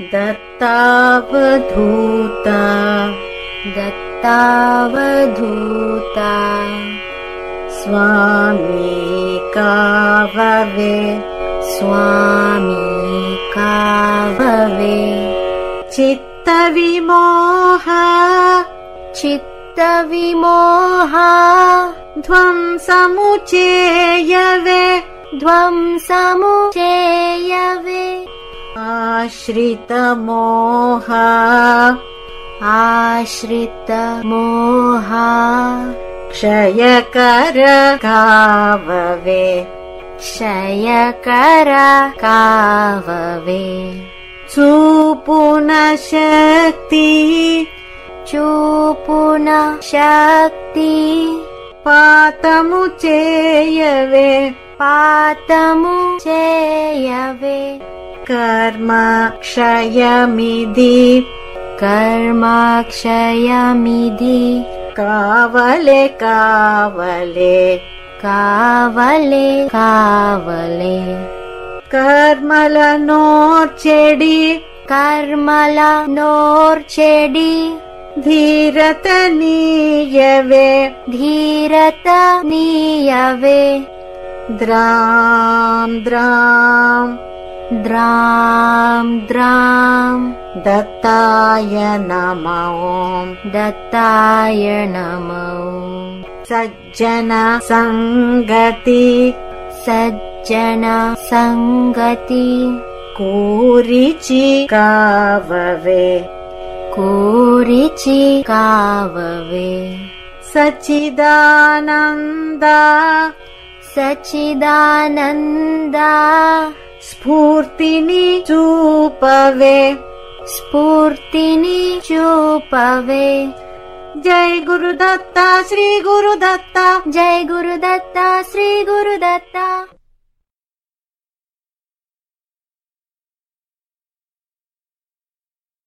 दत्तावधूता दत्तावधूता। स्वामी काववे स्वामी काववे। चित्तविमोह चित्तविमोहा। ध्वंसमुचेयवे ध्वंसमुचेयवे आश्रितमोह आश्रितमोहा। क्षयकर काववे क्षयकर काववे। चूपुनशक्ति चूपुन शक्ति पातमुचेयवे पातमुचेयवे कर्म क्षयमिधि कर्माक्षयमिधि कावले कावले। कावले कावले। कर्मलनोर्चेडि। कर्मल नोर्चेडि धीरतनीयवे। धीरत नीयवे द्रां द्रां द्रां द्रां दत्ताय नमो दत्ताय नमो सज्जन सङ्गति सज्जन सङ्गति कूरिचि काववे कोरिचि काववे सच्चिदानन्दा सच्चिदानन्दा स्फूर्तिनि चूपवे जय गुरुदत्ता श्री गुरुदत्ता। जय गुरुदत्ता श्री गुरुदत्ता